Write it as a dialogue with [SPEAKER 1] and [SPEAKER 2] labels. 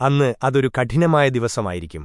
[SPEAKER 1] അന്ന് അതൊരു കഠിനമായ ദിവസമായിരിക്കും